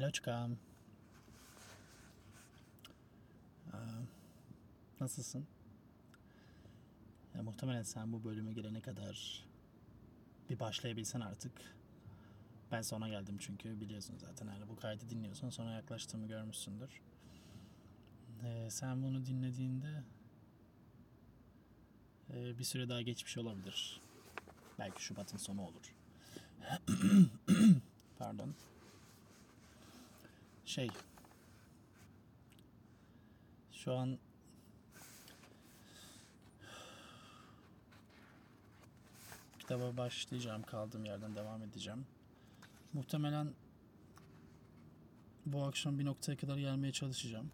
Loçka. Aa, Nasılsın? Ya, muhtemelen sen bu bölüme gelene kadar bir başlayabilsen artık. Ben sona geldim çünkü biliyorsun zaten yani bu kaydı dinliyorsan sonra yaklaştığımı görmüşsündür. Ee, sen bunu dinlediğinde e, bir süre daha geçmiş olabilir. Belki Şubat'ın sonu olur. Pardon. Şey. Şu an kitaba başlayacağım. Kaldığım yerden devam edeceğim. Muhtemelen bu akşam bir noktaya kadar gelmeye çalışacağım.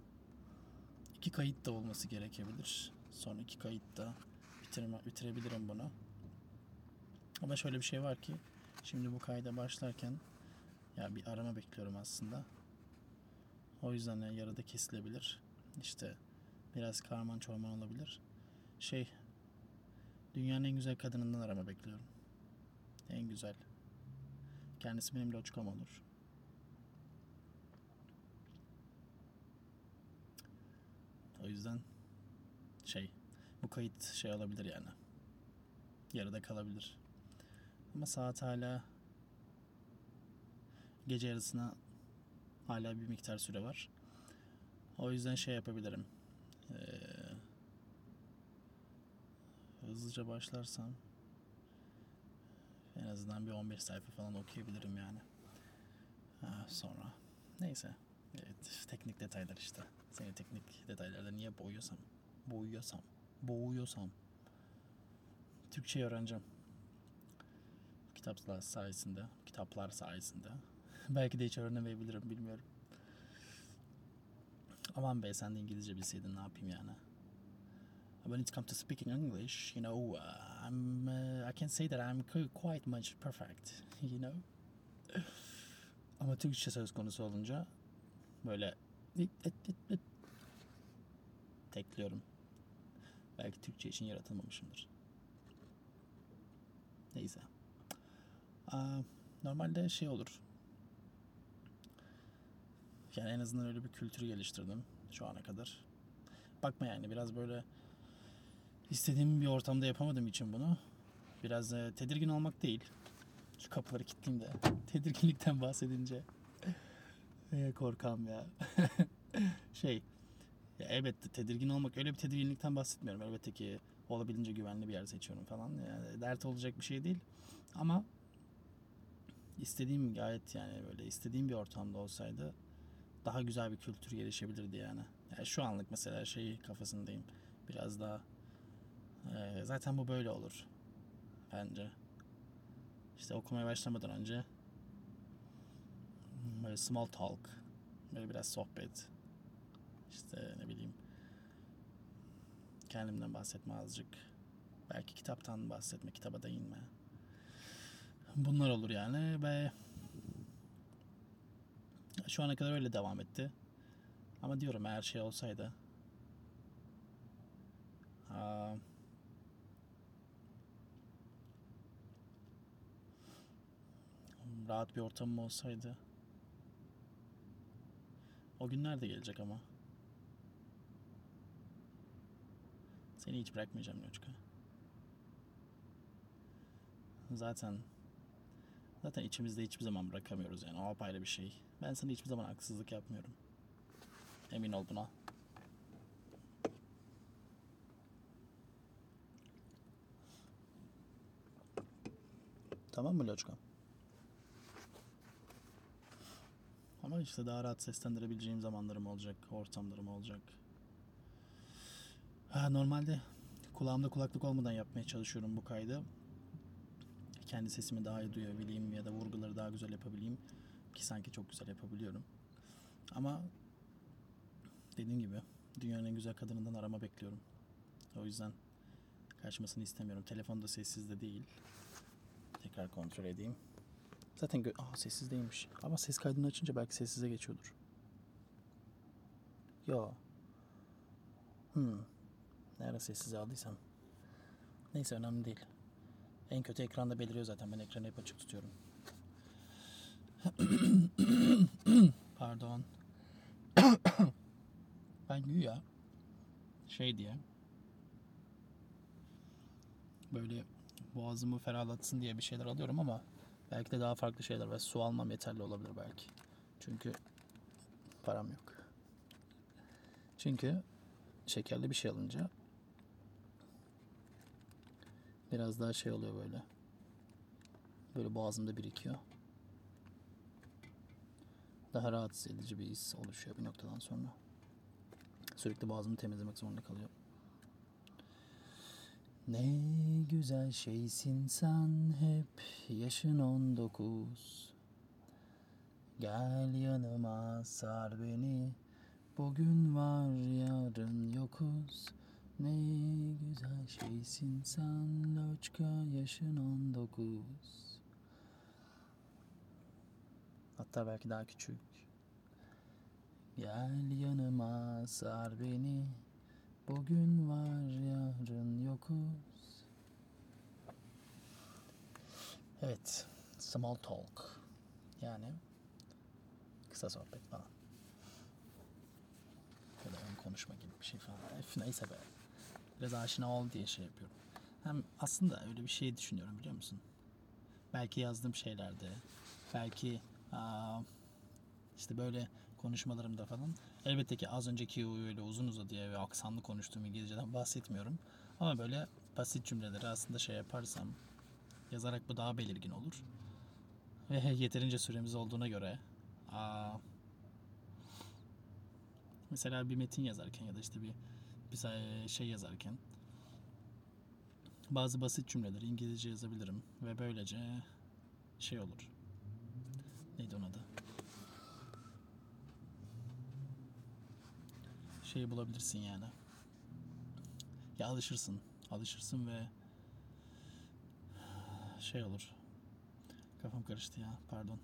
İki kayıt da olması gerekebilir. Son iki kayıt da bitirme, bitirebilirim bunu. Ama şöyle bir şey var ki şimdi bu kayda başlarken ya bir arama bekliyorum aslında. O yüzden yani yarıda kesilebilir. İşte biraz karman çorman olabilir. Şey dünyanın en güzel kadınından arama bekliyorum. En güzel. Kendisi benim loçkam olur. O yüzden şey bu kayıt şey olabilir yani. Yarıda kalabilir. Ama saat hala gece yarısına hala bir miktar süre var. O yüzden şey yapabilirim. Ee, hızlıca başlarsam en azından bir 15 sayfa falan okuyabilirim yani. Ha, sonra. Neyse. Evet, teknik detaylar işte. Seni teknik detaylarda niye boğuyorsam, boğuyorsam, boğuyorsam Türkçe öğreneceğim. Kitaplar sayesinde, kitaplar sayesinde. Belki de hiç öğrenemeyebilirim bilmiyorum. Aman be sen de İngilizce bilseydin ne yapayım yani. When it comes to speaking English, you know, uh, I'm uh, I can say that I'm qu- quite much perfect, you know. Ama Türkçe söz konusu olunca böyle it, it, it, it tekliyorum. Belki Türkçe için yaratılmamışımdır. Neyse. Aa, normalde şey olur. Yani en azından öyle bir kültürü geliştirdim şu ana kadar. Bakma yani biraz böyle istediğim bir ortamda yapamadığım için bunu biraz e, tedirgin olmak değil. Şu kapıları kilitleyeyim de tedirginlikten bahsedince e, korkam ya. şey ya elbette tedirgin olmak öyle bir tedirginlikten bahsetmiyorum. Elbette ki olabildiğince güvenli bir yer seçiyorum falan. Yani dert olacak bir şey değil. Ama istediğim gayet yani böyle istediğim bir ortamda olsaydı daha güzel bir kültür gelişebilirdi yani. yani şu anlık mesela şey kafasındayım. Biraz daha e, zaten bu böyle olur bence. İşte okumaya başlamadan önce böyle small talk, böyle biraz sohbet, işte ne bileyim kendimden bahsetme azıcık, belki kitaptan bahsetme, kitaba da inme. Bunlar olur yani ve şu ana kadar öyle devam etti. Ama diyorum eğer şey olsaydı aa, rahat bir ortamım olsaydı o günler de gelecek ama seni hiç bırakmayacağım Loçka. Zaten zaten içimizde hiçbir zaman bırakamıyoruz yani o apayrı bir şey. Ben sana hiçbir zaman haksızlık yapmıyorum. Emin ol buna. Tamam mı Loçka? Ama işte daha rahat seslendirebileceğim zamanlarım olacak, ortamlarım olacak. Ha, normalde kulağımda kulaklık olmadan yapmaya çalışıyorum bu kaydı. Kendi sesimi daha iyi duyabileyim ya da vurguları daha güzel yapabileyim. Ki sanki çok güzel yapabiliyorum. Ama dediğim gibi dünyanın en güzel kadınından arama bekliyorum. O yüzden kaçmasını istemiyorum. Telefonda sessiz de değil. Tekrar kontrol edeyim. Zaten gö- Aa, sessiz değilmiş. Ama ses kaydını açınca belki sessize geçiyordur. Yo. Hmm. Ne ara sessize aldıysam. Neyse önemli değil. En kötü ekranda beliriyor zaten. Ben ekranı hep açık tutuyorum. Pardon. ben güya şey diye böyle boğazımı ferahlatsın diye bir şeyler alıyorum ama belki de daha farklı şeyler ve su almam yeterli olabilir belki. Çünkü param yok. Çünkü şekerli bir şey alınca biraz daha şey oluyor böyle. Böyle boğazımda birikiyor. Daha rahatsız edici bir his oluşuyor bir noktadan sonra. Sürekli boğazımı temizlemek zorunda kalıyor. Ne güzel şeysin sen hep yaşın 19 Gel yanıma sar beni Bugün var yarın yokuz Ne güzel şeysin sen Loçka yaşın 19 Hatta belki daha küçük. Gel yanıma sar beni. Bugün var yarın yokuz. Evet Small talk. Yani Kısa sohbet falan. Böyle ön konuşma gibi bir şey falan. Öf, Neyse be. Biraz aşina ol diye şey yapıyorum. Hem aslında öyle bir şey düşünüyorum biliyor musun? Belki yazdığım şeylerde Belki işte böyle konuşmalarımda falan elbette ki az önceki öyle uzun uzadıya ve aksanlı konuştuğum İngilizceden bahsetmiyorum. Ama böyle basit cümleleri aslında şey yaparsam yazarak bu daha belirgin olur. Ve yeterince süremiz olduğuna göre aa, mesela bir metin yazarken ya da işte bir, bir şey yazarken bazı basit cümleleri İngilizce yazabilirim ve böylece şey olur. Neydi onun adı? Şeyi bulabilirsin yani. Ya alışırsın. Alışırsın ve şey olur. Kafam karıştı ya. Pardon.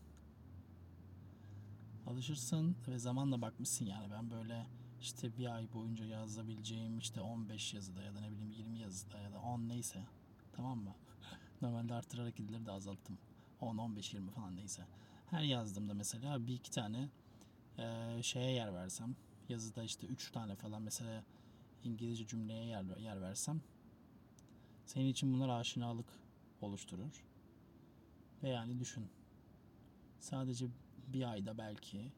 Alışırsın ve zamanla bakmışsın yani. Ben böyle işte bir ay boyunca yazabileceğim işte 15 yazıda ya da ne bileyim 20 yazıda ya da 10 neyse. Tamam mı? Normalde arttırarak illeri de azalttım. 10, 15, 20 falan neyse. Her yazdığımda mesela bir iki tane e, şeye yer versem yazıda işte üç tane falan mesela İngilizce cümleye yer, yer versem senin için bunlar aşinalık oluşturur. Ve yani düşün. Sadece bir ayda belki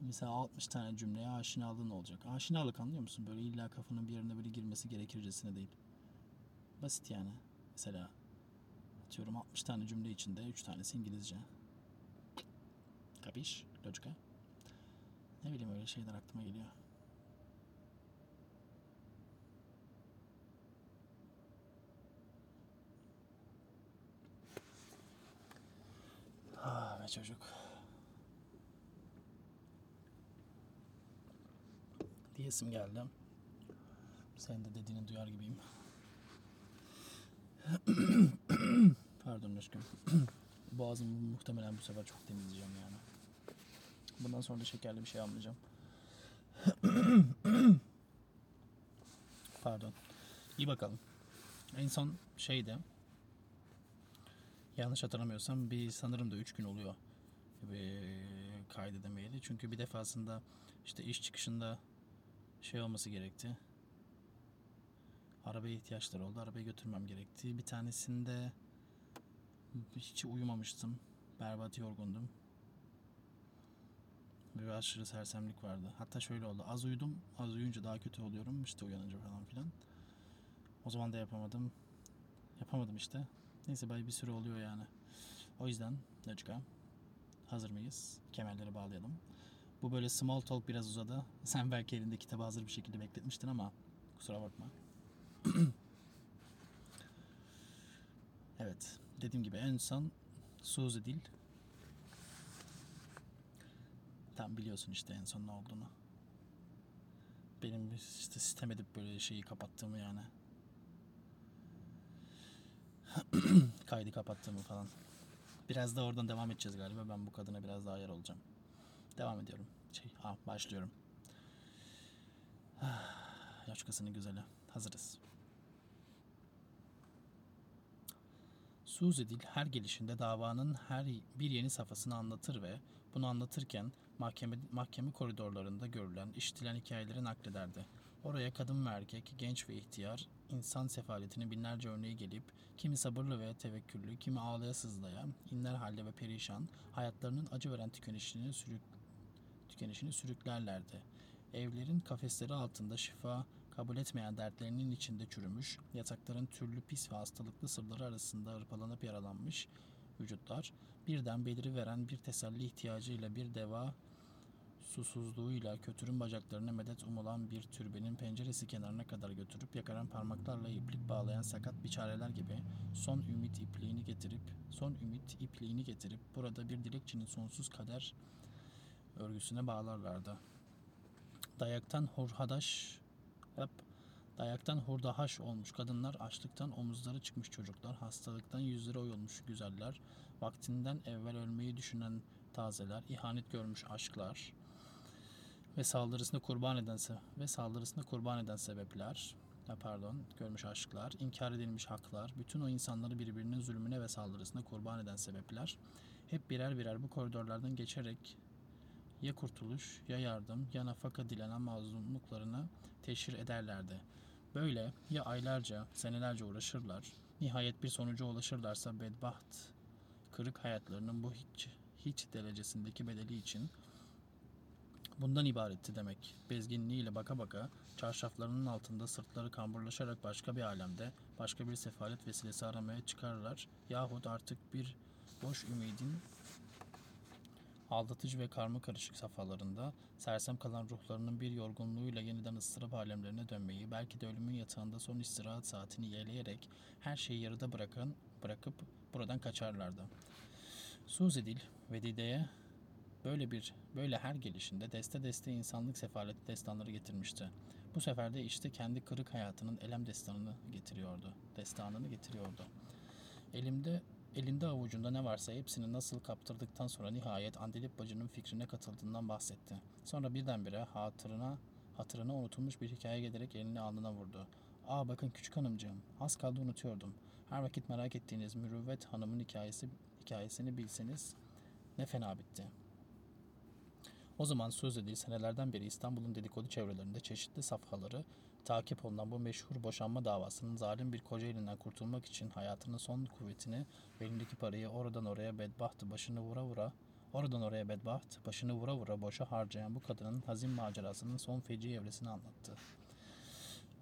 mesela 60 tane cümleye aşinalığın olacak. Aşinalık anlıyor musun? Böyle illa kafanın bir yerine böyle girmesi gerekircesine değil. Basit yani. Mesela atıyorum 60 tane cümle içinde 3 tanesi İngilizce. Kapiş? Logika? Ne bileyim öyle şeyler aklıma geliyor. Ah be çocuk. Diyesim geldi. Senin de dediğini duyar gibiyim. Pardon aşkım. Boğazımı muhtemelen bu sefer çok temizleyeceğim yani. Bundan sonra da şekerli bir şey almayacağım. Pardon. İyi bakalım. En son şeydi. Yanlış hatırlamıyorsam bir sanırım da 3 gün oluyor. Kaydedemeyeli. Çünkü bir defasında işte iş çıkışında şey olması gerekti. Arabaya ihtiyaçları oldu. Arabayı götürmem gerekti. Bir tanesinde hiç uyumamıştım. Berbat yorgundum. Bir aşırı sersemlik vardı. Hatta şöyle oldu. Az uyudum. Az uyuyunca daha kötü oluyorum. İşte uyanınca falan filan. O zaman da yapamadım. Yapamadım işte. Neyse bay bir süre oluyor yani. O yüzden Nöçka. Hazır mıyız? Kemerleri bağlayalım. Bu böyle small talk biraz uzadı. Sen belki elinde kitabı hazır bir şekilde bekletmiştin ama kusura bakma. evet. Dediğim gibi en son Suzy Dil Tam biliyorsun işte en son ne olduğunu. Benim işte sistem edip böyle şeyi kapattığımı yani. Kaydı kapattığımı falan. Biraz da oradan devam edeceğiz galiba. Ben bu kadına biraz daha yer olacağım. Devam ediyorum. Şey, ha başlıyorum. Yaşkasının güzeli. Hazırız. Suzy Dil her gelişinde davanın her bir yeni safhasını anlatır ve bunu anlatırken mahkeme, mahkeme koridorlarında görülen, işitilen hikayeleri naklederdi. Oraya kadın ve erkek, genç ve ihtiyar, insan sefaletinin binlerce örneği gelip, kimi sabırlı ve tevekküllü, kimi ağlaya sızlaya, inler halde ve perişan, hayatlarının acı veren tükenişini, sürük, tükenişini sürüklerlerdi. Evlerin kafesleri altında şifa kabul etmeyen dertlerinin içinde çürümüş, yatakların türlü pis ve hastalıklı sırları arasında hırpalanıp yaralanmış vücutlar, birden beliri veren bir teselli ihtiyacıyla bir deva susuzluğuyla kötürüm bacaklarına medet umulan bir türbenin penceresi kenarına kadar götürüp yakaran parmaklarla iplik bağlayan sakat biçareler gibi son ümit ipliğini getirip son ümit ipliğini getirip burada bir dilekçinin sonsuz kader örgüsüne bağlarlardı. Dayaktan hurhadaş hep dayaktan hurdahaş olmuş kadınlar, açlıktan omuzları çıkmış çocuklar, hastalıktan yüzleri oyulmuş güzeller, vaktinden evvel ölmeyi düşünen tazeler, ihanet görmüş aşklar ve saldırısını kurban edense ve saldırısını kurban eden sebepler, ha, pardon, görmüş aşklar, inkar edilmiş haklar, bütün o insanları birbirinin zulmüne ve saldırısına kurban eden sebepler, hep birer birer bu koridorlardan geçerek ya kurtuluş, ya yardım, ya nafaka dilenen mazlumluklarını teşhir ederlerdi. Böyle ya aylarca, senelerce uğraşırlar, nihayet bir sonuca ulaşırlarsa bedbaht, kırık hayatlarının bu hiç, hiç derecesindeki bedeli için bundan ibaretti demek. Bezginliğiyle baka baka, çarşaflarının altında sırtları kamburlaşarak başka bir alemde, başka bir sefalet vesilesi aramaya çıkarlar yahut artık bir boş ümidin aldatıcı ve karma karışık safhalarında sersem kalan ruhlarının bir yorgunluğuyla yeniden ıstırap alemlerine dönmeyi, belki de ölümün yatağında son istirahat saatini yeğleyerek her şeyi yarıda bırakan, bırakıp buradan kaçarlardı. Suzidil, Vedide'ye böyle bir böyle her gelişinde deste deste insanlık sefaleti destanları getirmişti. Bu sefer de işte kendi kırık hayatının elem destanını getiriyordu. Destanını getiriyordu. Elimde Elinde avucunda ne varsa hepsini nasıl kaptırdıktan sonra nihayet Andilip bacının fikrine katıldığından bahsetti. Sonra birdenbire hatırına hatırına unutulmuş bir hikaye gelerek elini alnına vurdu. Aa bakın küçük hanımcığım, az kaldı unutuyordum. Her vakit merak ettiğiniz Mürüvvet Hanım'ın hikayesi hikayesini bilseniz ne fena bitti. O zaman söz edil senelerden beri İstanbul'un dedikodu çevrelerinde çeşitli safhaları takip olunan bu meşhur boşanma davasının zalim bir koca elinden kurtulmak için hayatının son kuvvetini ve elindeki parayı oradan oraya bedbaht başını vura vura oradan oraya bedbaht başını vura vura boşa harcayan bu kadının hazin macerasının son feci evresini anlattı.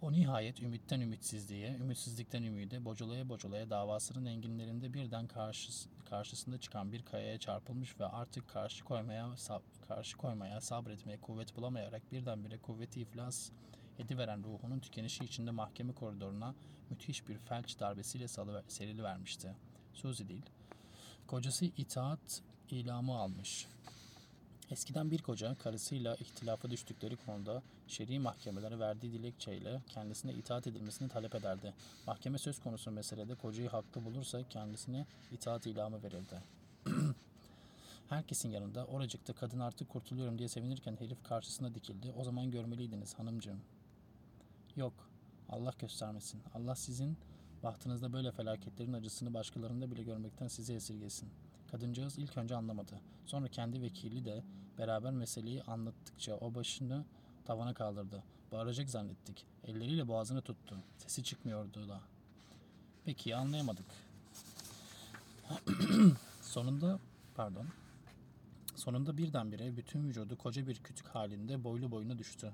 O nihayet ümitten ümitsizliğe, ümitsizlikten ümide, bocalaya bocalaya davasının enginlerinde birden karşıs karşısında çıkan bir kayaya çarpılmış ve artık karşı koymaya karşı koymaya, sabretmeye kuvvet bulamayarak birdenbire kuvveti iflas ediveren ruhunun tükenişi içinde mahkeme koridoruna müthiş bir felç darbesiyle serili vermişti. Suzi değil. Kocası itaat ilamı almış. Eskiden bir koca karısıyla ihtilafa düştükleri konuda şer'i mahkemelere verdiği dilekçeyle kendisine itaat edilmesini talep ederdi. Mahkeme söz konusu meselede kocayı haklı bulursa kendisine itaat ilamı verirdi. Herkesin yanında oracıkta kadın artık kurtuluyorum diye sevinirken herif karşısına dikildi. O zaman görmeliydiniz hanımcığım. Yok. Allah göstermesin. Allah sizin bahtınızda böyle felaketlerin acısını başkalarında bile görmekten sizi esirgesin. Kadıncağız ilk önce anlamadı. Sonra kendi vekili de beraber meseleyi anlattıkça o başını tavana kaldırdı. Bağıracak zannettik. Elleriyle boğazını tuttu. Sesi çıkmıyordu da. Peki anlayamadık. Sonunda pardon. Sonunda birdenbire bütün vücudu koca bir kütük halinde boylu boyuna düştü.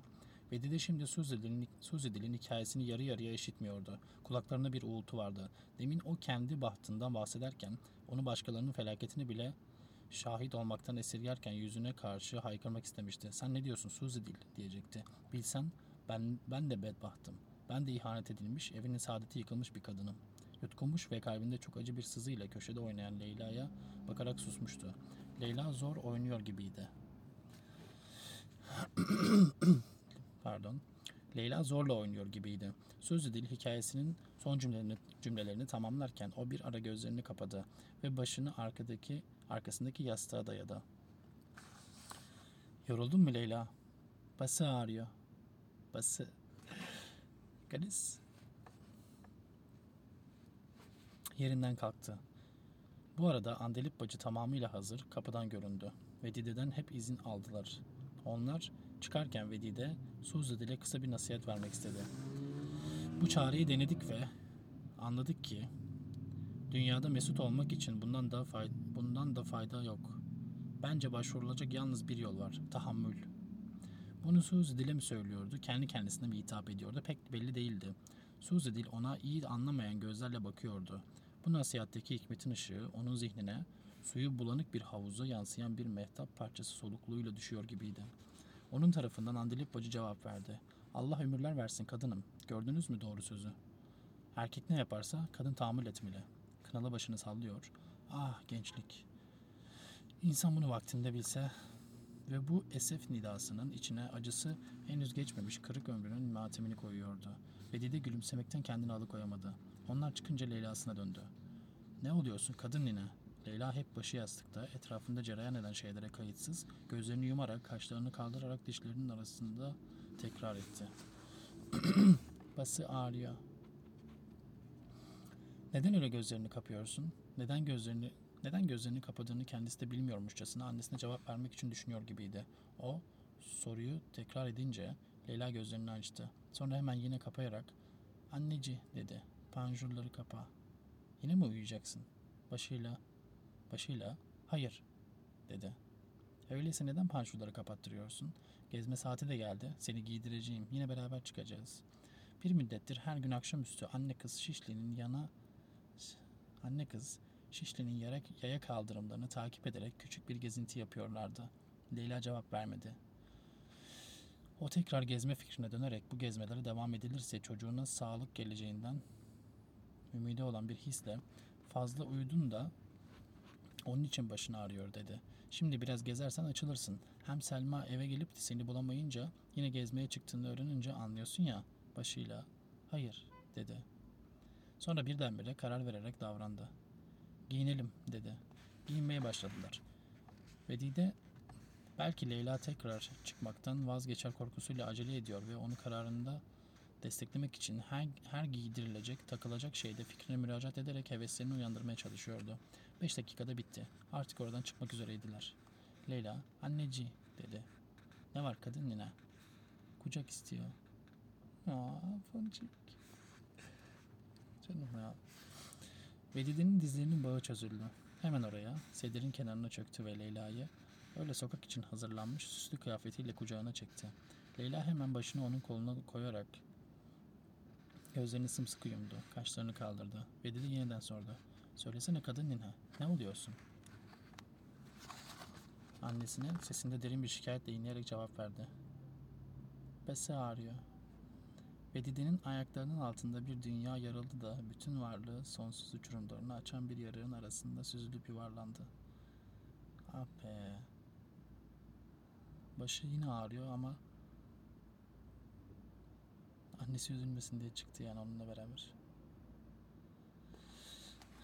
Vedi de şimdi Suzi'nin Suzi'nin hikayesini yarı yarıya işitmiyordu. Kulaklarında bir uğultu vardı. Demin o kendi bahtından bahsederken onu başkalarının felaketini bile şahit olmaktan esirgerken yüzüne karşı haykırmak istemişti. Sen ne diyorsun Suzidil diyecekti. Bilsen ben, ben de bedbahtım. Ben de ihanet edilmiş, evinin saadeti yıkılmış bir kadınım. Yutkunmuş ve kalbinde çok acı bir sızıyla köşede oynayan Leyla'ya bakarak susmuştu. Leyla zor oynuyor gibiydi. Pardon. Leyla zorla oynuyor gibiydi. Sözlü dil hikayesinin son cümlelerini, cümlelerini tamamlarken o bir ara gözlerini kapadı ve başını arkadaki arkasındaki yastığa dayadı. Yoruldun mu Leyla? Bası ağrıyor. Bası. Galis. Yerinden kalktı. Bu arada Andelip bacı tamamıyla hazır kapıdan göründü. Vedide'den hep izin aldılar. Onlar çıkarken Vedide Suzy ile kısa bir nasihat vermek istedi. Bu çareyi denedik ve anladık ki dünyada mesut olmak için bundan da fayda, bundan da fayda yok. Bence başvurulacak yalnız bir yol var. Tahammül. Bunu Suzy dile mi söylüyordu, kendi kendisine mi hitap ediyordu pek belli değildi. Suzy dil ona iyi anlamayan gözlerle bakıyordu. Bu nasihatteki hikmetin ışığı onun zihnine suyu bulanık bir havuza yansıyan bir mehtap parçası solukluğuyla düşüyor gibiydi. Onun tarafından Andilip bacı cevap verdi. Allah ömürler versin kadınım. Gördünüz mü doğru sözü? Erkek ne yaparsa kadın tahammül etmeli. Kınalı başını sallıyor. Ah gençlik. İnsan bunu vaktinde bilse ve bu esef nidasının içine acısı henüz geçmemiş kırık ömrünün matemini koyuyordu. Vedide gülümsemekten kendini alıkoyamadı. Onlar çıkınca Leyla'sına döndü. Ne oluyorsun kadın nine? Leyla hep başı yastıkta, etrafında cereyan eden şeylere kayıtsız, gözlerini yumarak, kaşlarını kaldırarak dişlerinin arasında tekrar etti. Bası ağrıyor. Neden öyle gözlerini kapıyorsun? Neden gözlerini neden gözlerini kapadığını kendisi de bilmiyormuşçasına annesine cevap vermek için düşünüyor gibiydi. O soruyu tekrar edince Leyla gözlerini açtı. Sonra hemen yine kapayarak anneci dedi. Panjurları kapa. Yine mi uyuyacaksın? Başıyla başıyla hayır dedi. Öyleyse neden panjurları kapattırıyorsun? Gezme saati de geldi. Seni giydireceğim. Yine beraber çıkacağız. Bir müddettir her gün akşamüstü anne kız Şişli'nin yana anne kız Şişli'nin yaya, yaya kaldırımlarını takip ederek küçük bir gezinti yapıyorlardı. Leyla cevap vermedi. O tekrar gezme fikrine dönerek bu gezmelere devam edilirse çocuğuna sağlık geleceğinden ümidi olan bir hisle fazla uyudun da onun için başını ağrıyor dedi. Şimdi biraz gezersen açılırsın. Hem Selma eve gelip de seni bulamayınca yine gezmeye çıktığını öğrenince anlıyorsun ya başıyla. Hayır dedi. Sonra birdenbire karar vererek davrandı. Giyinelim dedi. Giyinmeye başladılar. Vedide belki Leyla tekrar çıkmaktan vazgeçer korkusuyla acele ediyor ve onu kararında desteklemek için her, her giydirilecek, takılacak şeyde fikrine müracaat ederek heveslerini uyandırmaya çalışıyordu. Beş dakikada bitti. Artık oradan çıkmak üzereydiler. Leyla, anneci dedi. Ne var kadın yine? Kucak istiyor. Aa, foncik. Canım ya. Vedide'nin dizlerinin bağı çözüldü. Hemen oraya, sedirin kenarına çöktü ve Leyla'yı öyle sokak için hazırlanmış süslü kıyafetiyle kucağına çekti. Leyla hemen başını onun koluna koyarak gözlerini sımsıkı yumdu. Kaşlarını kaldırdı. Vedide yeniden sordu. Söylesene kadın nine, ne oluyorsun? Annesine sesinde derin bir şikayetle inleyerek cevap verdi. Besi ağrıyor. Vedide'nin ayaklarının altında bir dünya yarıldı da bütün varlığı sonsuz uçurumlarını açan bir yarığın arasında süzülüp yuvarlandı. Ah be. Başı yine ağrıyor ama annesi üzülmesin diye çıktı yani onunla beraber.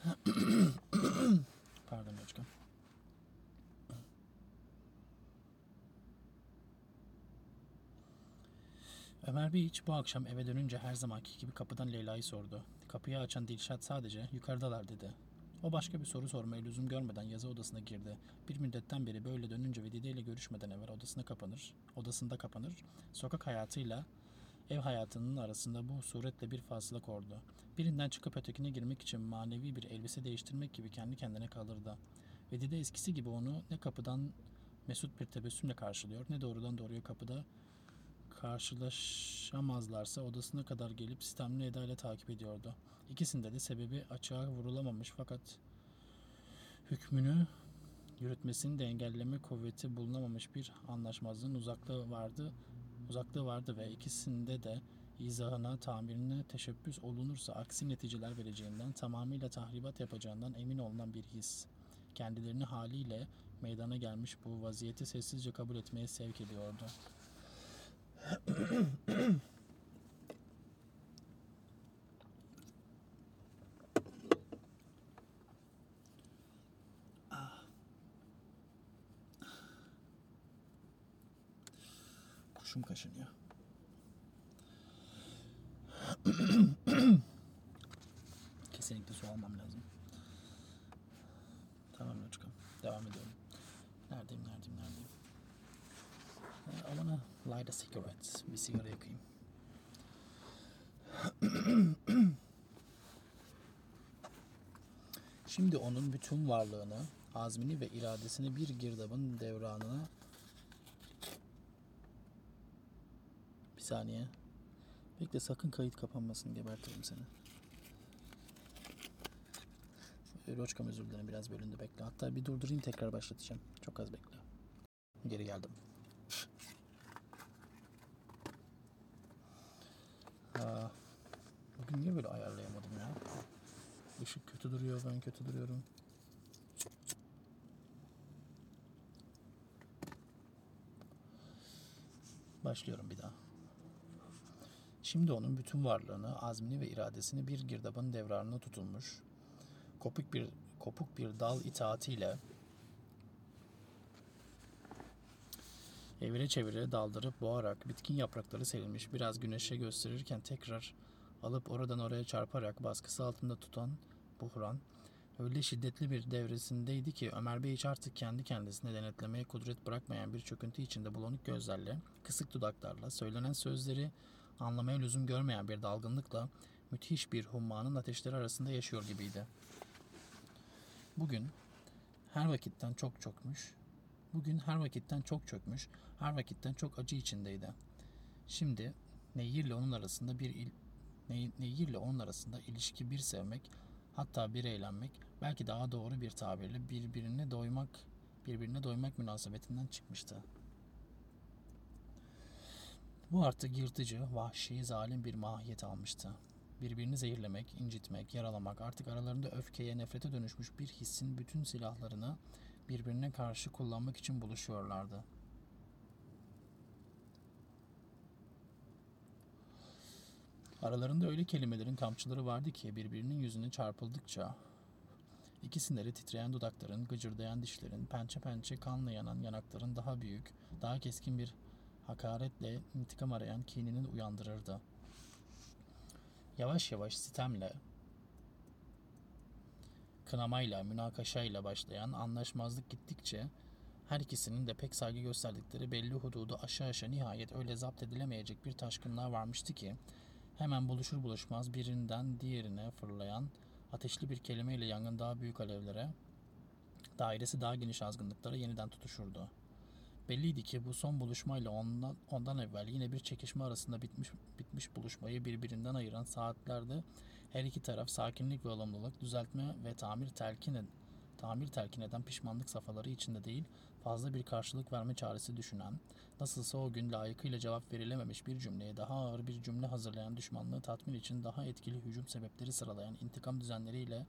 Pardon hocam. Ömer Bey hiç bu akşam eve dönünce her zamanki gibi kapıdan Leyla'yı sordu. Kapıyı açan Dilşat sadece yukarıdalar dedi. O başka bir soru sormaya lüzum görmeden yazı odasına girdi. Bir müddetten beri böyle dönünce ve Dide ile görüşmeden evvel odasına kapanır, odasında kapanır, sokak hayatıyla ev hayatının arasında bu suretle bir fasıla kordu. Birinden çıkıp ötekine girmek için manevi bir elbise değiştirmek gibi kendi kendine kalırdı. Ve Dide eskisi gibi onu ne kapıdan mesut bir tebessümle karşılıyor ne doğrudan doğruya kapıda karşılaşamazlarsa odasına kadar gelip sistemli Eda ile takip ediyordu. İkisinde de sebebi açığa vurulamamış fakat hükmünü yürütmesini de engelleme kuvveti bulunamamış bir anlaşmazlığın uzaklığı vardı uzaklığı vardı ve ikisinde de izahına, tamirine teşebbüs olunursa aksi neticeler vereceğinden, tamamıyla tahribat yapacağından emin olunan bir his. Kendilerini haliyle meydana gelmiş bu vaziyeti sessizce kabul etmeye sevk ediyordu. Kuşum kaşınıyor. Kesinlikle su almam lazım. Loçka. Devam ediyorum. Neredeyim, neredeyim, neredeyim? I wanna light a cigarette. Bir sigara yakayım. Şimdi onun bütün varlığını, azmini ve iradesini bir girdabın devranına saniye. Bekle sakın kayıt kapanmasın gebertirim seni. Roçkam özür dilerim biraz bölündü bekle. Hatta bir durdurayım tekrar başlatacağım. Çok az bekle. Geri geldim. Aa, bugün niye böyle ayarlayamadım ya? Işık kötü duruyor, ben kötü duruyorum. Başlıyorum bir daha. Şimdi onun bütün varlığını, azmini ve iradesini bir girdabın devranına tutulmuş, kopuk bir kopuk bir dal itaatiyle evire çevire daldırıp boğarak bitkin yaprakları serilmiş biraz güneşe gösterirken tekrar alıp oradan oraya çarparak baskısı altında tutan buhran öyle şiddetli bir devresindeydi ki Ömer Bey hiç artık kendi kendisine denetlemeye kudret bırakmayan bir çöküntü içinde bulanık gözlerle, kısık dudaklarla, söylenen sözleri anlamaya lüzum görmeyen bir dalgınlıkla müthiş bir hummanın ateşleri arasında yaşıyor gibiydi. Bugün her vakitten çok çökmüş, bugün her vakitten çok çökmüş, her vakitten çok acı içindeydi. Şimdi Nehir'le onun arasında bir il, Ne- Nehir'le onun arasında ilişki bir sevmek, hatta bir eğlenmek, belki daha doğru bir tabirle birbirine doymak, birbirine doymak münasebetinden çıkmıştı. Bu artık yırtıcı, vahşi, zalim bir mahiyet almıştı. Birbirini zehirlemek, incitmek, yaralamak, artık aralarında öfkeye, nefrete dönüşmüş bir hissin bütün silahlarını birbirine karşı kullanmak için buluşuyorlardı. Aralarında öyle kelimelerin kamçıları vardı ki birbirinin yüzüne çarpıldıkça ikisinde titreyen dudakların, gıcırdayan dişlerin, pençe pençe kanla yanan yanakların daha büyük, daha keskin bir hakaretle intikam arayan kinini uyandırırdı. Yavaş yavaş sitemle, kınamayla, münakaşayla başlayan anlaşmazlık gittikçe her ikisinin de pek saygı gösterdikleri belli hududu aşağı aşağı nihayet öyle zapt edilemeyecek bir taşkınlığa varmıştı ki hemen buluşur buluşmaz birinden diğerine fırlayan ateşli bir kelimeyle yangın daha büyük alevlere, dairesi daha geniş azgınlıklara yeniden tutuşurdu. Belliydi ki bu son buluşmayla ondan, ondan evvel yine bir çekişme arasında bitmiş bitmiş buluşmayı birbirinden ayıran saatlerde her iki taraf sakinlik ve ılımlılık, düzeltme ve tamir telkin ed- tamir telkin eden pişmanlık safhaları içinde değil, fazla bir karşılık verme çaresi düşünen, nasılsa o gün layıkıyla cevap verilememiş bir cümleye daha ağır bir cümle hazırlayan düşmanlığı tatmin için daha etkili hücum sebepleri sıralayan intikam düzenleriyle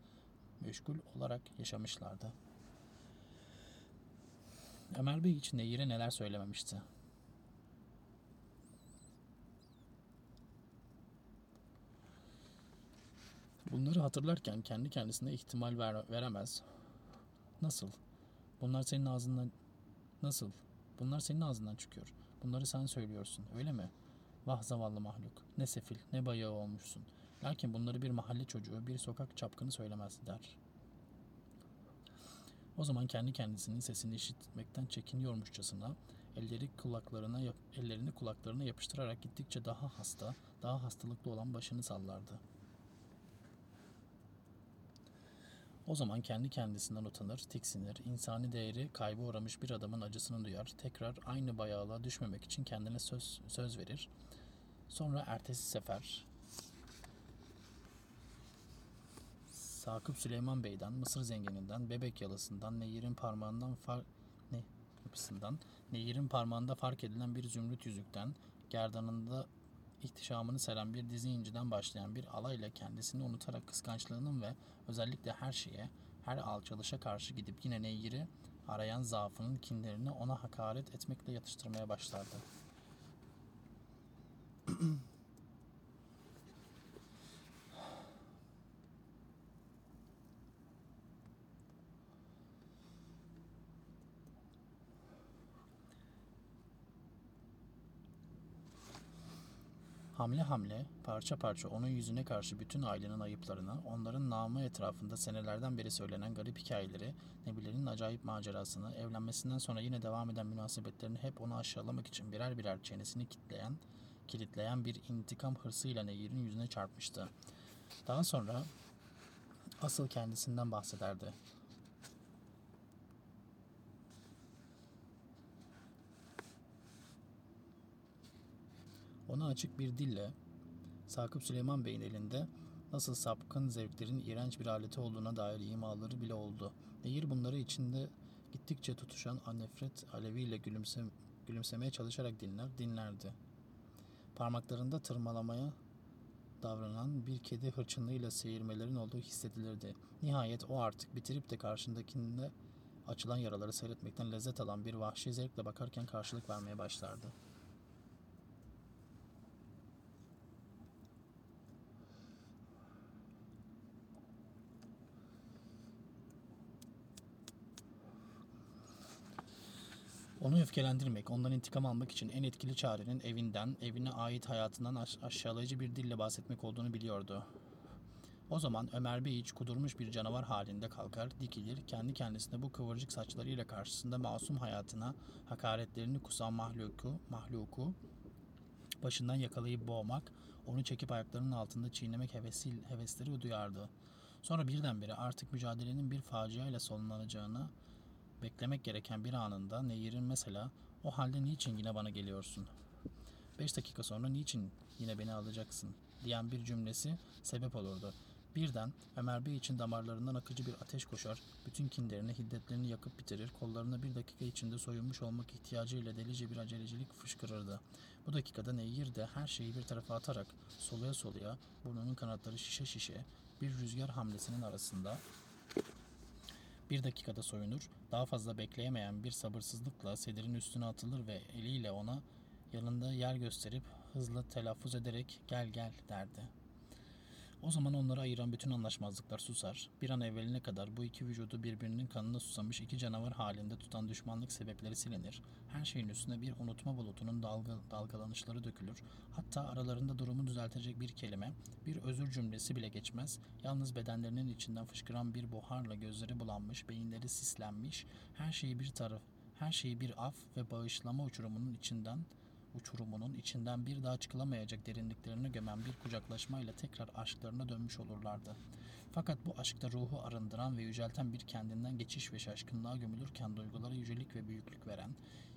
meşgul olarak yaşamışlardı. Ömer Bey için Nehir'e neler söylememişti. Bunları hatırlarken kendi kendisine ihtimal ver- veremez. Nasıl? Bunlar senin ağzından nasıl? Bunlar senin ağzından çıkıyor. Bunları sen söylüyorsun, öyle mi? Vah zavallı mahluk. Ne sefil, ne bayağı olmuşsun. Lakin bunları bir mahalle çocuğu, bir sokak çapkını söylemez der. O zaman kendi kendisinin sesini işitmekten çekiniyormuşçasına elleri kulaklarına ellerini kulaklarına yapıştırarak gittikçe daha hasta, daha hastalıklı olan başını sallardı. O zaman kendi kendisinden utanır, tiksinir, insani değeri kaybı uğramış bir adamın acısını duyar, tekrar aynı bayağılığa düşmemek için kendine söz söz verir. Sonra ertesi sefer Sakıp Süleyman Bey'den, Mısır zengininden, bebek yalısından, Nehir'in parmağından far ne yapısından, Nehir'in parmağında fark edilen bir zümrüt yüzükten, gerdanında ihtişamını seren bir dizi inciden başlayan bir alayla kendisini unutarak kıskançlığının ve özellikle her şeye, her alçalışa karşı gidip yine Nehir'i arayan zaafının kinlerini ona hakaret etmekle yatıştırmaya başlardı. Hamle hamle, parça parça onun yüzüne karşı bütün ailenin ayıplarını, onların namı etrafında senelerden beri söylenen garip hikayeleri, Nebile'nin acayip macerasını, evlenmesinden sonra yine devam eden münasebetlerini hep onu aşağılamak için birer birer çenesini kitleyen, kilitleyen bir intikam hırsıyla Nehir'in yüzüne çarpmıştı. Daha sonra asıl kendisinden bahsederdi. Ona açık bir dille Sakıp Süleyman Bey'in elinde nasıl sapkın zevklerin iğrenç bir aleti olduğuna dair imaları bile oldu. Nehir bunları içinde gittikçe tutuşan nefret aleviyle gülümse, gülümsemeye çalışarak dinler, dinlerdi. Parmaklarında tırmalamaya davranan bir kedi hırçınlığıyla seyirmelerin olduğu hissedilirdi. Nihayet o artık bitirip de karşındakinde açılan yaraları seyretmekten lezzet alan bir vahşi zevkle bakarken karşılık vermeye başlardı. Onu öfkelendirmek, ondan intikam almak için en etkili çarenin evinden, evine ait hayatından aş- aşağılayıcı bir dille bahsetmek olduğunu biliyordu. O zaman Ömer Bey hiç kudurmuş bir canavar halinde kalkar, dikilir, kendi kendisine bu kıvırcık saçlarıyla karşısında masum hayatına hakaretlerini kusan mahluku, mahluku başından yakalayıp boğmak, onu çekip ayaklarının altında çiğnemek hevesi, hevesleri duyardı. Sonra birdenbire artık mücadelenin bir faciayla sonlanacağını beklemek gereken bir anında Nehir'in mesela o halde niçin yine bana geliyorsun? Beş dakika sonra niçin yine beni alacaksın? diyen bir cümlesi sebep olurdu. Birden Ömer Bey için damarlarından akıcı bir ateş koşar, bütün kinlerini, hiddetlerini yakıp bitirir, kollarına bir dakika içinde soyunmuş olmak ihtiyacıyla delice bir acelecilik fışkırırdı. Bu dakikada Nehir de her şeyi bir tarafa atarak soluya soluya, burnunun kanatları şişe şişe, bir rüzgar hamlesinin arasında bir dakikada soyunur, daha fazla bekleyemeyen bir sabırsızlıkla sedirin üstüne atılır ve eliyle ona yanında yer gösterip hızla telaffuz ederek gel gel derdi. O zaman onları ayıran bütün anlaşmazlıklar susar. Bir an evveline kadar bu iki vücudu birbirinin kanına susamış iki canavar halinde tutan düşmanlık sebepleri silinir. Her şeyin üstüne bir unutma bulutunun dalga, dalgalanışları dökülür. Hatta aralarında durumu düzeltecek bir kelime, bir özür cümlesi bile geçmez. Yalnız bedenlerinin içinden fışkıran bir buharla gözleri bulanmış, beyinleri sislenmiş, her şeyi bir taraf, her şeyi bir af ve bağışlama uçurumunun içinden uçurumunun içinden bir daha çıkılamayacak derinliklerine gömen bir kucaklaşmayla tekrar aşklarına dönmüş olurlardı. Fakat bu aşkta ruhu arındıran ve yücelten bir kendinden geçiş ve şaşkınlığa gömülürken duygulara yücelik ve büyüklük veren,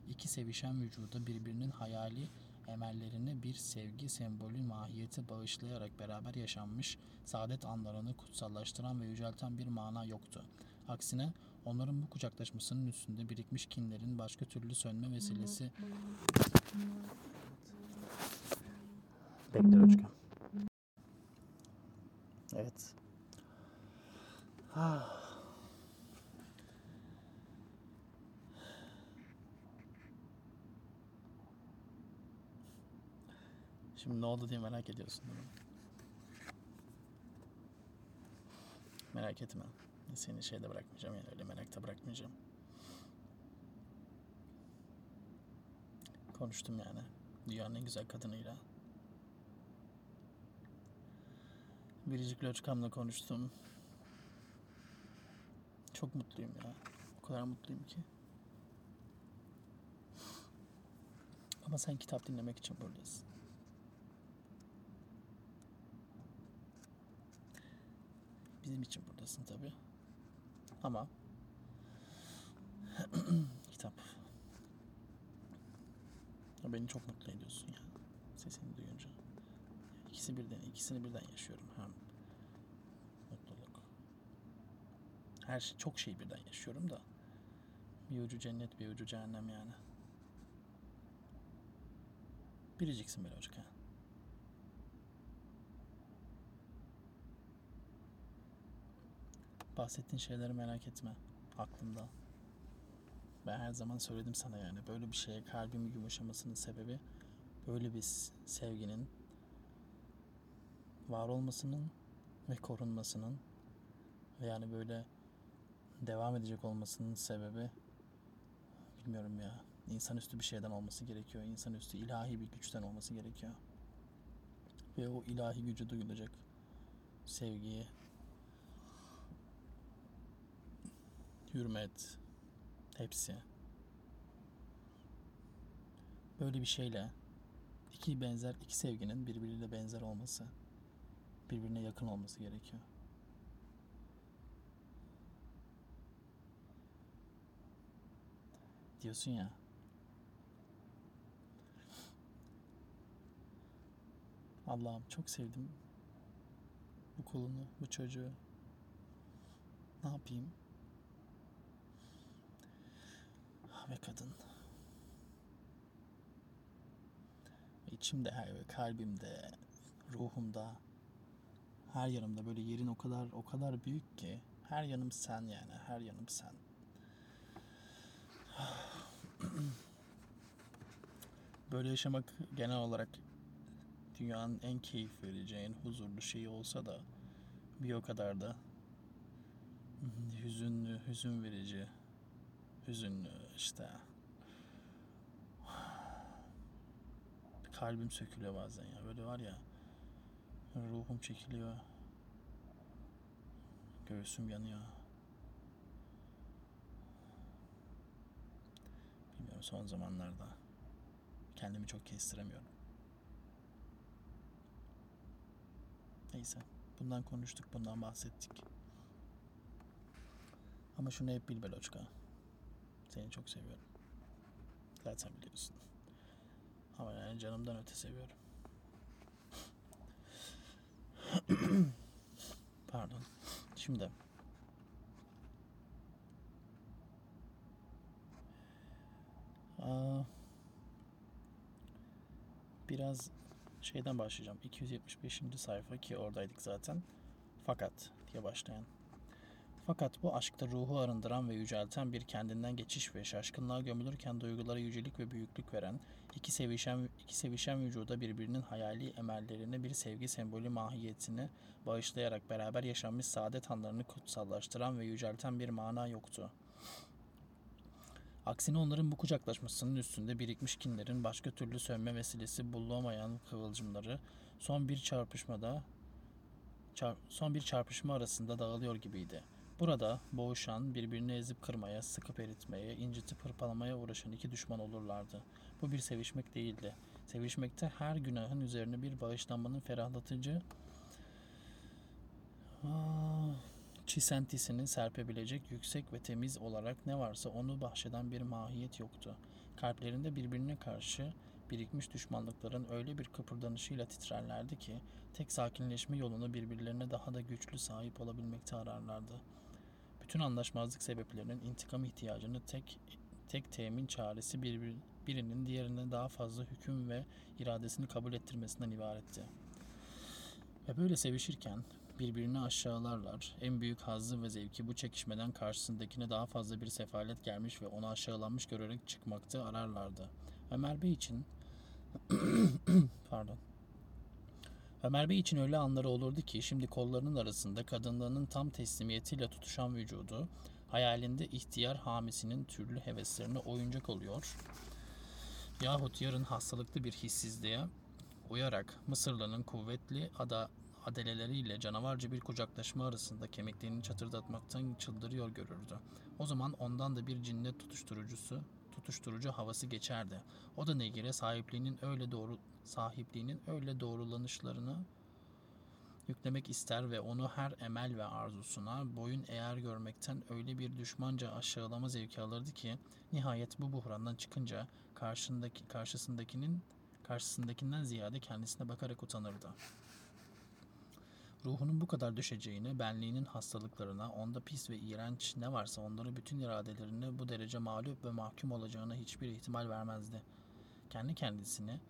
iki sevişen vücuda birbirinin hayali emellerine bir sevgi sembolü mahiyeti bağışlayarak beraber yaşanmış, saadet anlarını kutsallaştıran ve yücelten bir mana yoktu. Aksine onların bu kucaklaşmasının üstünde birikmiş kinlerin başka türlü sönme vesilesi Bekler Özkan. Evet. Ah. Şimdi ne oldu diye merak ediyorsun? Merak etme. Seni şeyde bırakmayacağım yani öyle merakta bırakmayacağım. Konuştum yani. Dünyanın en güzel kadınıyla. Biricik Loçkam'la konuştum. Çok mutluyum ya. O kadar mutluyum ki. Ama sen kitap dinlemek için buradasın. Bizim için buradasın tabi. Ama kitap. Beni çok mutlu ediyorsun ya. Sesini duyunca. İkisi birden, ikisini birden yaşıyorum. Hem mutluluk. Her şey, çok şey birden yaşıyorum da. Bir ucu cennet, bir ucu cehennem yani. Biriciksin böyle çocuk ha. Bahsettiğin şeyleri merak etme. Aklımda. Ben her zaman söyledim sana yani böyle bir şeye kalbimin yumuşamasının sebebi böyle bir sevginin var olmasının ve korunmasının ve yani böyle devam edecek olmasının sebebi bilmiyorum ya insanüstü bir şeyden olması gerekiyor. İnsanüstü ilahi bir güçten olması gerekiyor. Ve o ilahi gücü duyulacak. Sevgiye. Hürmet. Hepsi. Böyle bir şeyle iki benzer iki sevginin birbiriyle benzer olması, birbirine yakın olması gerekiyor. Diyorsun ya. Allah'ım çok sevdim bu kulunu, bu çocuğu. Ne yapayım? Ve kadın. İçimde, her- kalbimde, ruhumda, her yanımda böyle yerin o kadar o kadar büyük ki her yanım sen yani, her yanım sen. Böyle yaşamak genel olarak dünyanın en keyif verici, en huzurlu şeyi olsa da bir o kadar da hüzünlü, hüzün verici, hüzünlü işte. Kalbim sökülüyor bazen ya. Böyle var ya ruhum çekiliyor. Göğsüm yanıyor. Bilmiyorum son zamanlarda kendimi çok kestiremiyorum. Neyse. Bundan konuştuk, bundan bahsettik. Ama şunu hep bil Beloçka. Seni çok seviyorum. Zaten biliyorsun. Ama yani canımdan öte seviyorum. Pardon. Şimdi. Aa, biraz şeyden başlayacağım. 275. sayfa ki oradaydık zaten. Fakat diye başlayan. Fakat bu aşkta ruhu arındıran ve yücelten bir kendinden geçiş ve şaşkınlığa gömülürken duygulara yücelik ve büyüklük veren iki sevişen iki sevişen vücuda birbirinin hayali emellerine bir sevgi sembolü mahiyetini bağışlayarak beraber yaşanmış saadet anlarını kutsallaştıran ve yücelten bir mana yoktu. Aksine onların bu kucaklaşmasının üstünde birikmiş kinlerin başka türlü sönme vesilesi bulunamayan kıvılcımları son bir çarpışmada çar- son bir çarpışma arasında dağılıyor gibiydi. Burada boğuşan, birbirini ezip kırmaya, sıkıp eritmeye, incitip hırpalamaya uğraşan iki düşman olurlardı. Bu bir sevişmek değildi. Sevişmekte her günahın üzerine bir bağışlanmanın ferahlatıcı ah, çisentisini serpebilecek yüksek ve temiz olarak ne varsa onu bahşeden bir mahiyet yoktu. Kalplerinde birbirine karşı birikmiş düşmanlıkların öyle bir kıpırdanışıyla titrerlerdi ki tek sakinleşme yolunu birbirlerine daha da güçlü sahip olabilmekte ararlardı. Bütün anlaşmazlık sebeplerinin intikam ihtiyacını tek tek temin çaresi bir, birinin diğerine daha fazla hüküm ve iradesini kabul ettirmesinden ibaretti. Ve böyle sevişirken birbirini aşağılarlar. En büyük hazzı ve zevki bu çekişmeden karşısındakine daha fazla bir sefalet gelmiş ve onu aşağılanmış görerek çıkmakta ararlardı. Ömer Bey için pardon. Ömer Bey için öyle anları olurdu ki şimdi kollarının arasında kadınlığının tam teslimiyetiyle tutuşan vücudu hayalinde ihtiyar hamisinin türlü heveslerine oyuncak oluyor. Yahut yarın hastalıklı bir hissizliğe uyarak Mısırlı'nın kuvvetli ada adeleleriyle canavarca bir kucaklaşma arasında kemiklerini çatırdatmaktan çıldırıyor görürdü. O zaman ondan da bir cinnet tutuşturucusu, tutuşturucu havası geçerdi. O da Negir'e sahipliğinin öyle doğru sahipliğinin öyle doğrulanışlarını yüklemek ister ve onu her emel ve arzusuna boyun eğer görmekten öyle bir düşmanca aşağılama zevki alırdı ki nihayet bu buhrandan çıkınca karşındaki karşısındakinin karşısındakinden ziyade kendisine bakarak utanırdı. Ruhunun bu kadar düşeceğini, benliğinin hastalıklarına, onda pis ve iğrenç ne varsa onları bütün iradelerine bu derece mağlup ve mahkum olacağına hiçbir ihtimal vermezdi. Kendi kendisini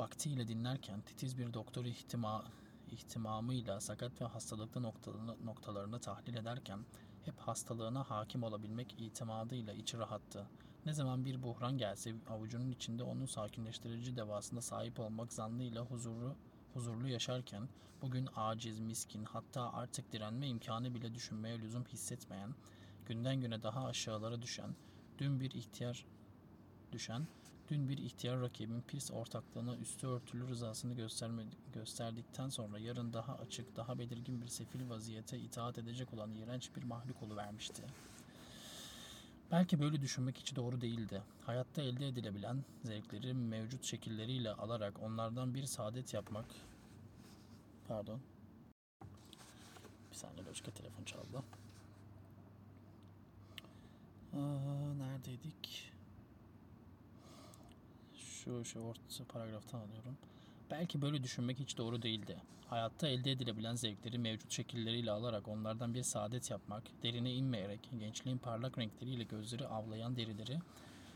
vaktiyle dinlerken titiz bir doktor ihtima, ihtimamıyla sakat ve hastalıklı noktalarını, noktalarını tahlil ederken hep hastalığına hakim olabilmek itimadıyla içi rahattı. Ne zaman bir buhran gelse avucunun içinde onun sakinleştirici devasında sahip olmak zannıyla huzuru huzurlu yaşarken bugün aciz, miskin hatta artık direnme imkanı bile düşünmeye lüzum hissetmeyen, günden güne daha aşağılara düşen, dün bir ihtiyar düşen, Dün bir ihtiyar rakibin pis ortaklığına üstü örtülü rızasını gösterdikten sonra yarın daha açık, daha belirgin bir sefil vaziyete itaat edecek olan iğrenç bir mahluk oluvermişti. Belki böyle düşünmek hiç doğru değildi. Hayatta elde edilebilen zevkleri mevcut şekilleriyle alarak onlardan bir saadet yapmak... Pardon. Bir saniye Loşka telefon çaldı. Aa, neredeydik? Şu şu orta paragraftan alıyorum. Belki böyle düşünmek hiç doğru değildi. Hayatta elde edilebilen zevkleri mevcut şekilleriyle alarak onlardan bir saadet yapmak, derine inmeyerek, gençliğin parlak renkleriyle gözleri avlayan derileri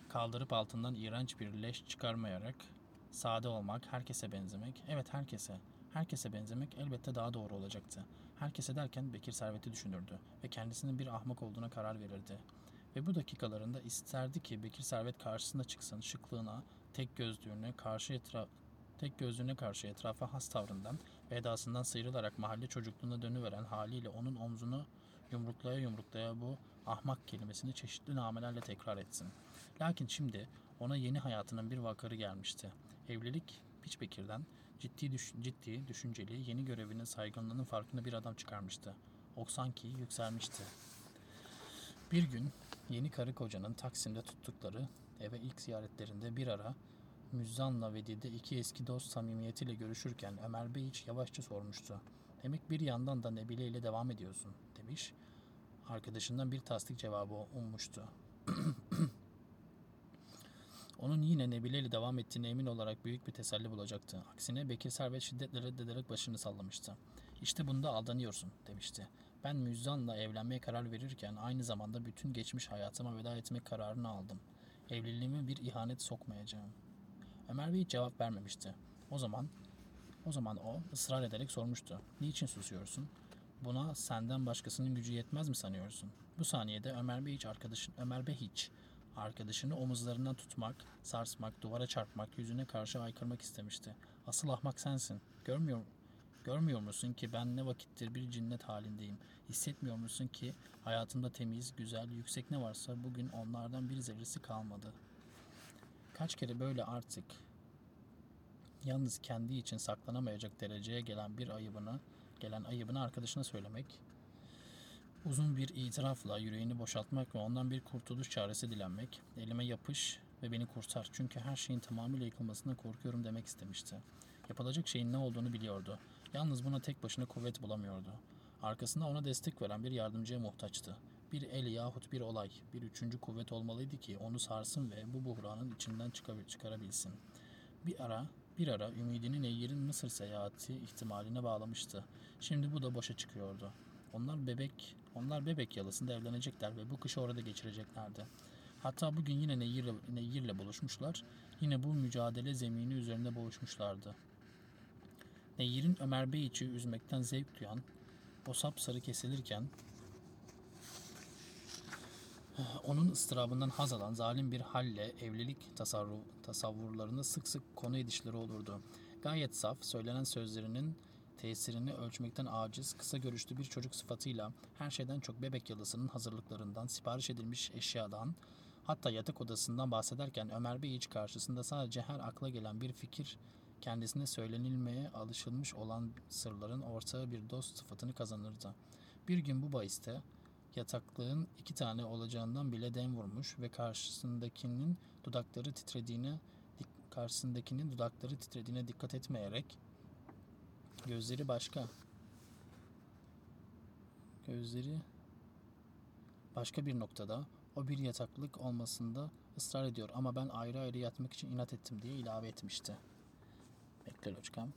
kaldırıp altından iğrenç bir leş çıkarmayarak sade olmak, herkese benzemek, evet herkese, herkese benzemek elbette daha doğru olacaktı. Herkese derken Bekir Servet'i düşünürdü ve kendisinin bir ahmak olduğuna karar verirdi. Ve bu dakikalarında isterdi ki Bekir Servet karşısına çıksın, şıklığına, tek gözlüğüne karşı etra tek gözlüğüne karşı etrafa has tavrından ve edasından sıyrılarak mahalle çocukluğuna dönüveren haliyle onun omzunu yumruklaya yumruklaya bu ahmak kelimesini çeşitli namelerle tekrar etsin. Lakin şimdi ona yeni hayatının bir vakarı gelmişti. Evlilik Piç Bekir'den ciddi, düş- ciddi, düşünceli, yeni görevinin saygınlığının farkında bir adam çıkarmıştı. Oksanki yükselmişti. Bir gün yeni karı kocanın Taksim'de tuttukları eve ilk ziyaretlerinde bir ara Müzzan'la Vedi'de iki eski dost samimiyetiyle görüşürken Ömer Bey hiç yavaşça sormuştu. Demek bir yandan da Nebile ile devam ediyorsun demiş. Arkadaşından bir tasdik cevabı ummuştu. Onun yine Nebile ile devam ettiğine emin olarak büyük bir teselli bulacaktı. Aksine Bekir Servet şiddetle reddederek başını sallamıştı. İşte bunda aldanıyorsun demişti. Ben Müzzan'la evlenmeye karar verirken aynı zamanda bütün geçmiş hayatıma veda etmek kararını aldım. Evliliğimi bir ihanet sokmayacağım. Ömer Bey cevap vermemişti. O zaman o zaman o ısrar ederek sormuştu. Niçin susuyorsun? Buna senden başkasının gücü yetmez mi sanıyorsun? Bu saniyede Ömer Bey hiç arkadaşın Ömer Bey hiç arkadaşını omuzlarından tutmak, sarsmak, duvara çarpmak, yüzüne karşı aykırmak istemişti. Asıl ahmak sensin. Görmüyor Görmüyor musun ki ben ne vakittir bir cinnet halindeyim. Hissetmiyor musun ki hayatımda temiz, güzel, yüksek ne varsa bugün onlardan bir zerresi kalmadı. Kaç kere böyle artık yalnız kendi için saklanamayacak dereceye gelen bir ayıbını, gelen ayıbını arkadaşına söylemek, uzun bir itirafla yüreğini boşaltmak ve ondan bir kurtuluş çaresi dilenmek, elime yapış ve beni kurtar çünkü her şeyin tamamıyla yıkılmasına korkuyorum demek istemişti. Yapılacak şeyin ne olduğunu biliyordu. Yalnız buna tek başına kuvvet bulamıyordu. Arkasında ona destek veren bir yardımcıya muhtaçtı. Bir el yahut bir olay, bir üçüncü kuvvet olmalıydı ki onu sarsın ve bu buhranın içinden çıkarabilsin. Bir ara, bir ara ümidini Neyyir'in Mısır seyahati ihtimaline bağlamıştı. Şimdi bu da boşa çıkıyordu. Onlar bebek, onlar bebek yalısında evlenecekler ve bu kışı orada geçireceklerdi. Hatta bugün yine Neyyir'le, Neyyir'le buluşmuşlar. Yine bu mücadele zemini üzerinde boğuşmuşlardı. Neyyir'in Ömer Bey içi üzmekten zevk duyan, o sapsarı kesilirken onun ıstırabından haz alan zalim bir halle evlilik tasarru, tasavvurlarını sık sık konu edişleri olurdu. Gayet saf, söylenen sözlerinin tesirini ölçmekten aciz, kısa görüşlü bir çocuk sıfatıyla her şeyden çok bebek yalısının hazırlıklarından, sipariş edilmiş eşyadan, hatta yatak odasından bahsederken Ömer Bey hiç karşısında sadece her akla gelen bir fikir kendisine söylenilmeye alışılmış olan sırların ortağı bir dost sıfatını kazanırdı. Bir gün bu bahiste yataklığın iki tane olacağından bile dem vurmuş ve karşısındakinin dudakları titrediğine karşısındakinin dudakları titrediğine dikkat etmeyerek gözleri başka gözleri başka bir noktada o bir yataklık olmasında ısrar ediyor ama ben ayrı ayrı yatmak için inat ettim diye ilave etmişti. Bekle Loçkam.